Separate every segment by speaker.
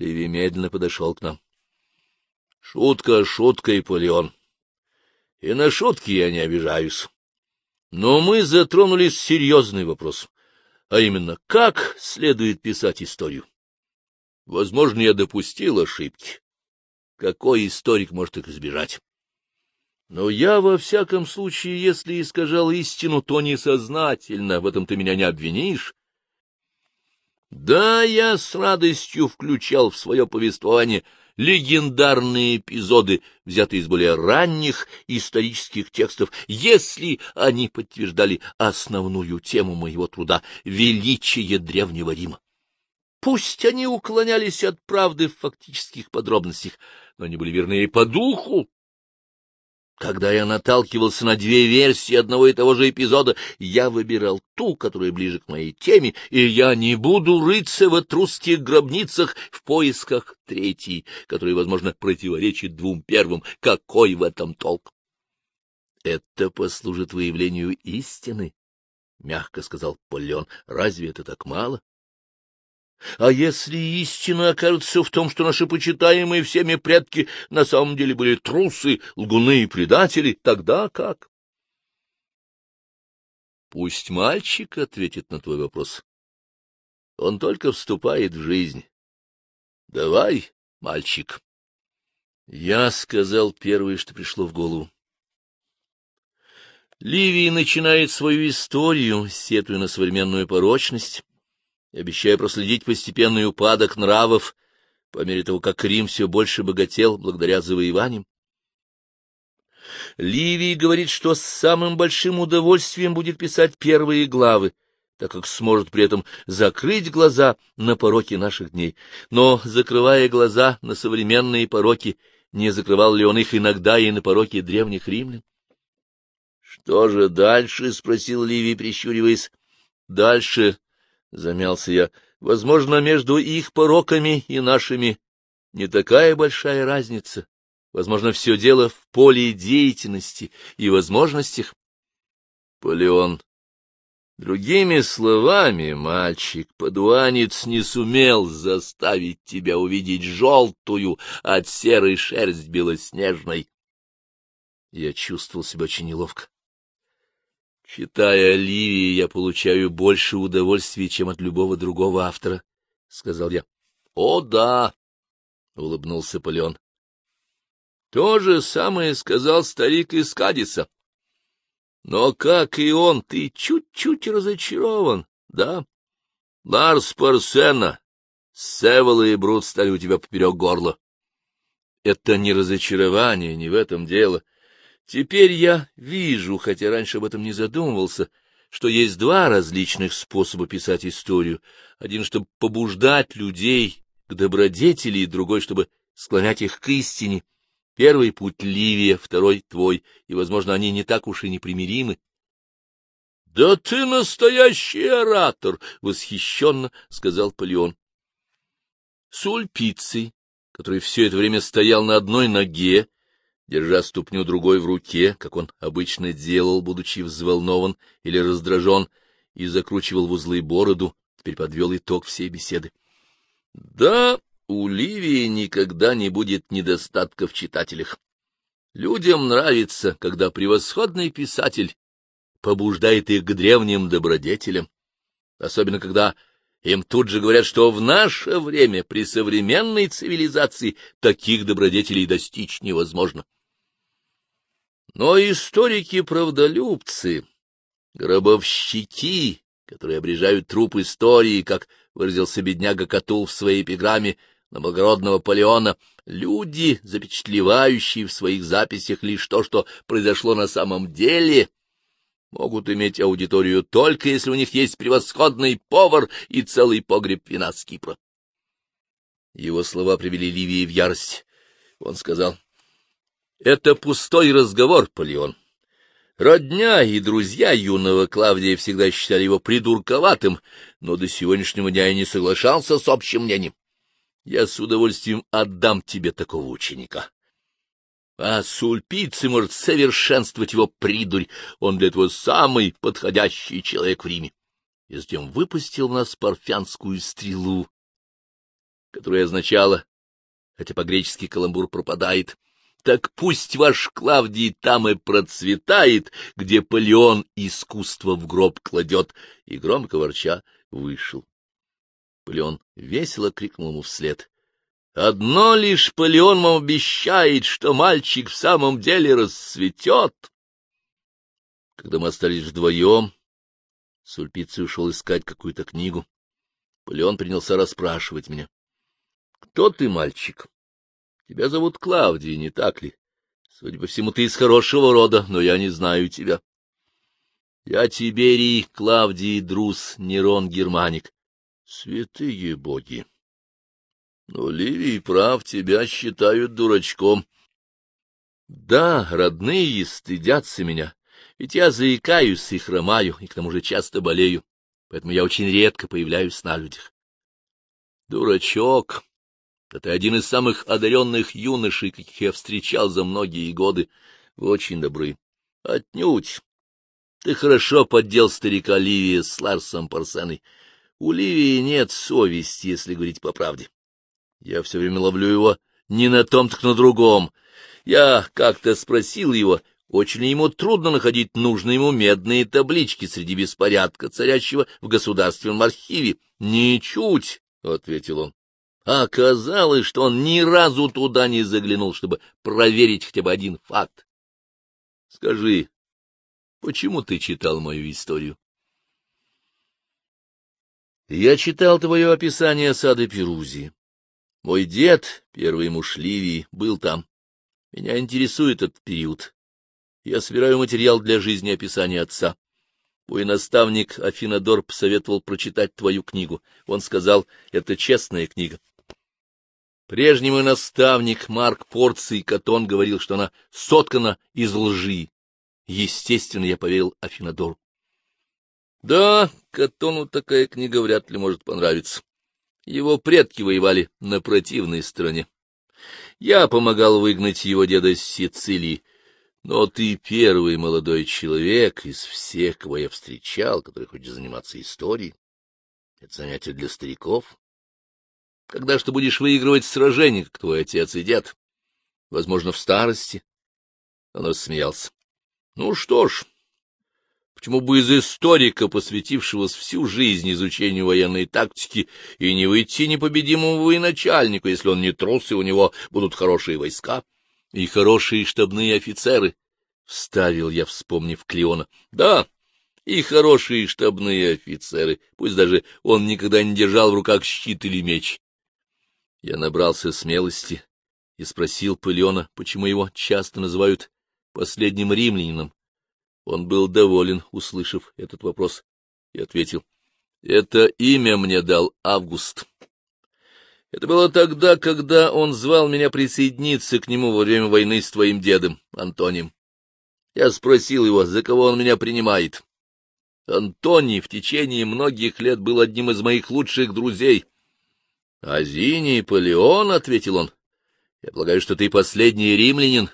Speaker 1: Ливи медленно подошел к нам. — Шутка шуткой, Полеон. И на шутки я не обижаюсь. Но мы затронули серьезный вопрос, а именно, как следует писать историю. Возможно, я допустил ошибки. Какой историк может их избежать? Но я, во всяком случае, если искажал истину, то несознательно, в этом ты меня не обвинишь. Да, я с радостью включал в свое повествование легендарные эпизоды, взятые из более ранних исторических текстов, если они подтверждали основную тему моего труда — величие Древнего Рима. Пусть они уклонялись от правды в фактических подробностях, но они были верны и по духу. Когда я наталкивался на две версии одного и того же эпизода, я выбирал ту, которая ближе к моей теме, и я не буду рыться в этрусских гробницах в поисках третьей, которая, возможно, противоречит двум первым. Какой в этом толк? — Это послужит выявлению истины, — мягко сказал Полеон. — Разве это так мало? А если истина окажется в том, что наши почитаемые всеми предки на самом деле были трусы, лгуны и предатели, тогда как? Пусть мальчик ответит на твой вопрос. Он только вступает в жизнь. Давай, мальчик. Я сказал первое, что пришло в голову. Ливий начинает свою историю, сетуя на современную порочность, и обещая проследить постепенный упадок нравов по мере того, как Рим все больше богател благодаря завоеваниям. Ливий говорит, что с самым большим удовольствием будет писать первые главы, так как сможет при этом закрыть глаза на пороки наших дней. Но, закрывая глаза на современные пороки, не закрывал ли он их иногда и на пороки древних римлян? — Что же дальше? — спросил Ливий, прищуриваясь. — Дальше — замялся я, — возможно, между их пороками и нашими не такая большая разница. Возможно, все дело в поле деятельности и возможностях. Полеон. Другими словами, мальчик, подуанец не сумел заставить тебя увидеть желтую от серой шерсть белоснежной. Я чувствовал себя очень неловко. Читая Ливии, я получаю больше удовольствия, чем от любого другого автора, — сказал я. — О, да! — улыбнулся Полеон. — То же самое сказал старик из Кадиса. Но, как и он, ты чуть-чуть разочарован, да? Ларс Парсена, Севола и Брут стали у тебя поперек горла. Это не разочарование, не в этом дело. Теперь я вижу, хотя раньше об этом не задумывался, что есть два различных способа писать историю. Один, чтобы побуждать людей к добродетели, и другой, чтобы склонять их к истине. Первый путь Ливия, второй твой, и, возможно, они не так уж и непримиримы. — Да ты настоящий оратор! — восхищенно сказал Полеон. Сульпиций, который все это время стоял на одной ноге, держа ступню другой в руке, как он обычно делал, будучи взволнован или раздражен, и закручивал в узлы бороду, теперь подвел итог всей беседы. Да, у Ливии никогда не будет недостатка в читателях. Людям нравится, когда превосходный писатель побуждает их к древним добродетелям, особенно когда им тут же говорят, что в наше время при современной цивилизации таких добродетелей достичь невозможно. Но историки-правдолюбцы, гробовщики, которые обрежают труп истории, как выразился бедняга Катул в своей эпиграмме на благородного Полеона, люди, запечатлевающие в своих записях лишь то, что произошло на самом деле, могут иметь аудиторию только если у них есть превосходный повар и целый погреб вина с Кипра. Его слова привели Ливии в ярость. Он сказал, это пустой разговор, Полеон. Родня и друзья юного Клавдия всегда считали его придурковатым, но до сегодняшнего дня я не соглашался с общим мнением. Я с удовольствием отдам тебе такого ученика. А Сульпиций может совершенствовать его придурь, он для этого самый подходящий человек в Риме. И затем выпустил в нас парфянскую стрелу, которое означало, хотя по-гречески каламбур пропадает, так пусть ваш Клавдий там и процветает, где Полеон искусство в гроб кладет, и громко ворча вышел. Полеон весело крикнул ему вслед. Одно лишь Полеон вам обещает, что мальчик в самом деле расцветет. Когда мы остались вдвоем, Сульпиций ушел искать какую-то книгу. Полеон принялся расспрашивать меня. — Кто ты, мальчик? Тебя зовут Клавдий, не так ли? Судя по всему, ты из хорошего рода, но я не знаю тебя. Я Тиберий, Клавдий, Друз, Нерон, Германик. Святые боги! Но Ливий прав, тебя считают дурачком. Да, родные стыдятся меня, ведь я заикаюсь и хромаю, и к тому же часто болею, поэтому я очень редко появляюсь на людях. Дурачок! Это один из самых одаренных юношей, каких я встречал за многие годы. Вы очень добры. Отнюдь. Ты хорошо поддел старика Ливия с Ларсом Парсеной. У Ливии нет совести, если говорить по правде. Я все время ловлю его не на том, так на другом. Я как-то спросил его, очень ли ему трудно находить нужные ему медные таблички среди беспорядка, царящего в государственном архиве. — Ничуть, — ответил он. Оказалось, что он ни разу туда не заглянул, чтобы проверить хотя бы один факт. Скажи, почему ты читал мою историю? Я читал твое описание сада Перузии. Мой дед, первый муж Ливии, был там. Меня интересует этот период. Я собираю материал для жизни описания отца. Мой наставник Афинадор посоветовал прочитать твою книгу. Он сказал, это честная книга. Прежний мой наставник Марк Порций Катон говорил, что она соткана из лжи. Естественно, я поверил Афинадору. Да, Катону такая книга вряд ли может понравиться. Его предки воевали на противной стороне. Я помогал выгнать его деда с Сицилии, но ты первый молодой человек из всех, кого я встречал, который хочет заниматься историей. Это занятие для стариков. Когда что будешь выигрывать сражение, как твой отец и дед? Возможно, в старости. Он рассмеялся. Ну что ж, почему бы из историка, посвятившего всю жизнь изучению военной тактики, и не выйти непобедимому военачальнику, если он не трус, и у него будут хорошие войска и хорошие штабные офицеры? — вставил я, вспомнив Клеона. — Да, и хорошие штабные офицеры, пусть даже он никогда не держал в руках щит или меч. Я набрался смелости и спросил Пылена, почему его часто называют последним римлянином. Он был доволен, услышав этот вопрос, и ответил, — Это имя мне дал Август. Это было тогда, когда он звал меня присоединиться к нему во время войны с твоим дедом, Антонием. Я спросил его, за кого он меня принимает. Антоний в течение многих лет был одним из моих лучших друзей, — Азиний Полеон, — ответил он, — я полагаю, что ты последний римлянин.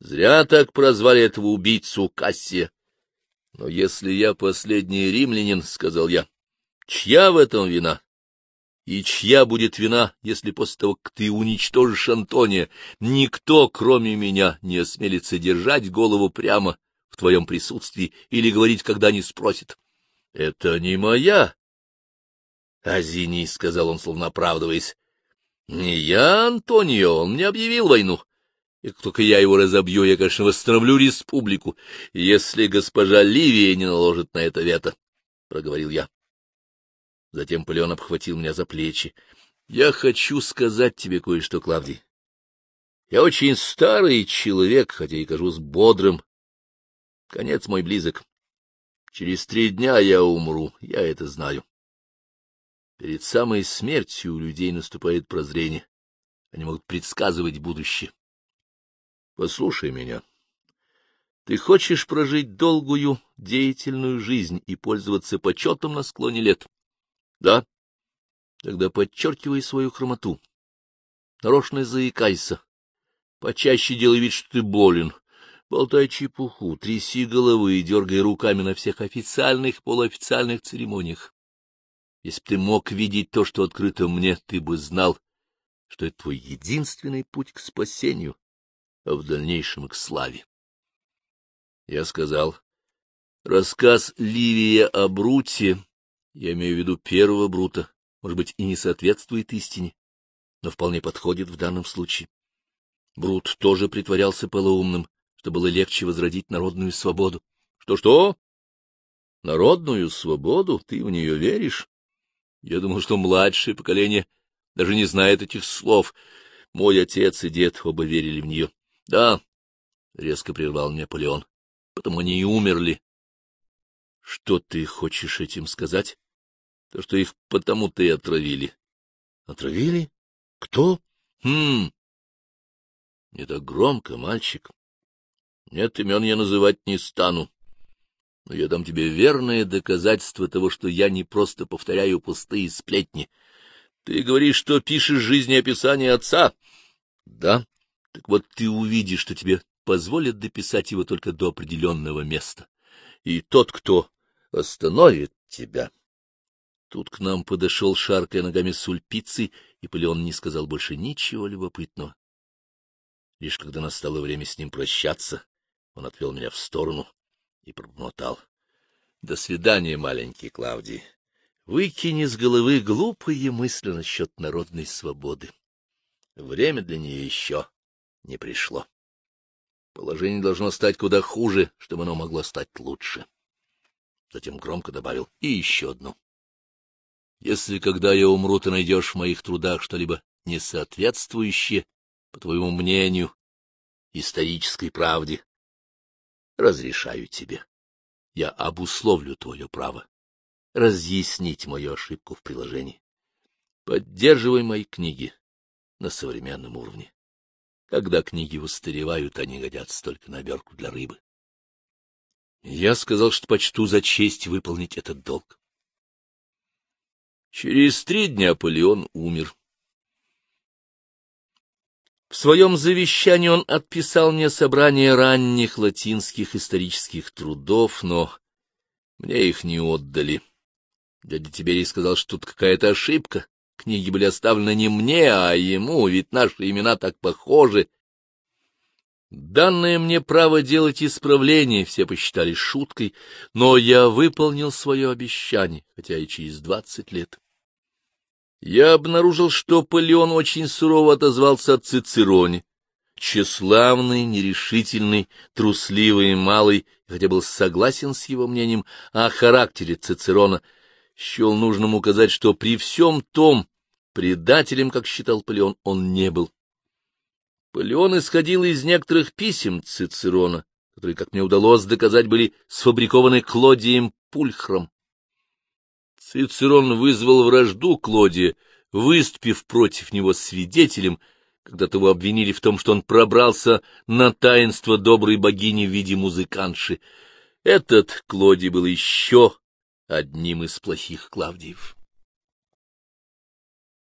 Speaker 1: Зря так прозвали этого убийцу Кассия. Но если я последний римлянин, — сказал я, — чья в этом вина? И чья будет вина, если после того, как ты уничтожишь Антония, никто, кроме меня, не осмелится держать голову прямо в твоем присутствии или говорить, когда не спросит? Это не моя Азиний, — сказал он, словно оправдываясь. — Не я, Антонио, он мне объявил войну. И как только я его разобью, я, конечно, восстановлю республику, если госпожа Ливия не наложит на это вето, — проговорил я. Затем Полеон обхватил меня за плечи. — Я хочу сказать тебе кое-что, Клавдий. Я очень старый человек, хотя и кажусь бодрым. Конец мой близок. Через три дня я умру, я это знаю. Перед самой смертью у людей наступает прозрение. Они могут предсказывать будущее. Послушай меня. Ты хочешь прожить долгую, деятельную жизнь и пользоваться почетом на склоне лет? Да? Тогда подчеркивай свою хромоту. Нарочно заикайся. Почаще делай вид, что ты болен. Болтай чепуху, тряси головы и дергай руками на всех официальных полуофициальных церемониях. Если бы ты мог видеть то, что открыто мне, ты бы знал, что это твой единственный путь к спасению, а в дальнейшем к славе. Я сказал, рассказ Ливия о Бруте, я имею в виду первого Брута, может быть, и не соответствует истине, но вполне подходит в данном случае. Брут тоже притворялся полоумным, что было легче возродить народную свободу. Что-что? Народную свободу? Ты в нее веришь? Я думал, что младшее поколение даже не знает этих слов. Мой отец и дед оба верили в нее. — Да, — резко прервал меня Полеон, — потому они и умерли. — Что ты хочешь этим сказать? То, что их потому-то и отравили. — Отравили? Кто? — Хм. Не так громко, мальчик. Нет, имен я называть не стану. Но я дам тебе верное доказательство того, что я не просто повторяю пустые сплетни. Ты говоришь, что пишешь жизнеописание отца? Да. Так вот ты увидишь, что тебе позволят дописать его только до определенного места. И тот, кто остановит тебя... Тут к нам подошел, шаркая ногами сульпицей, и Полеон не сказал больше ничего любопытного. Лишь когда настало время с ним прощаться, он отвел меня в сторону и пробормотал. — До свидания, маленький Клавдий. Выкини с головы глупые мысли насчет народной свободы. Время для нее еще не пришло. Положение должно стать куда хуже, чтобы оно могло стать лучше. Затем громко добавил и еще одну. Если, когда я умру, ты найдешь в моих трудах что-либо несоответствующее, по твоему мнению, исторической правде, разрешаю тебе. Я обусловлю твое право разъяснить мою ошибку в приложении. Поддерживай мои книги на современном уровне. Когда книги устаревают, они годятся только на оберку для рыбы. Я сказал, что почту за честь выполнить этот долг. Через три дня Аполеон умер. В своем завещании он отписал мне собрание ранних латинских исторических трудов, но мне их не отдали. Дядя Тиберий сказал, что тут какая-то ошибка. Книги были оставлены не мне, а ему, ведь наши имена так похожи. Данное мне право делать исправления все посчитали шуткой, но я выполнил свое обещание, хотя и через двадцать лет. Я обнаружил, что Полеон очень сурово отозвался о Цицероне. Тщеславный, нерешительный, трусливый и малый, хотя был согласен с его мнением о характере Цицерона — счел нужным указать, что при всем том предателем, как считал Полеон, он не был. Полеон исходил из некоторых писем Цицерона, которые, как мне удалось доказать, были сфабрикованы Клодием Пульхром. Цицерон вызвал вражду Клодия, выступив против него свидетелем, когда того обвинили в том, что он пробрался на таинство доброй богини в виде музыканши. Этот Клодий был еще одним из плохих Клавдиев.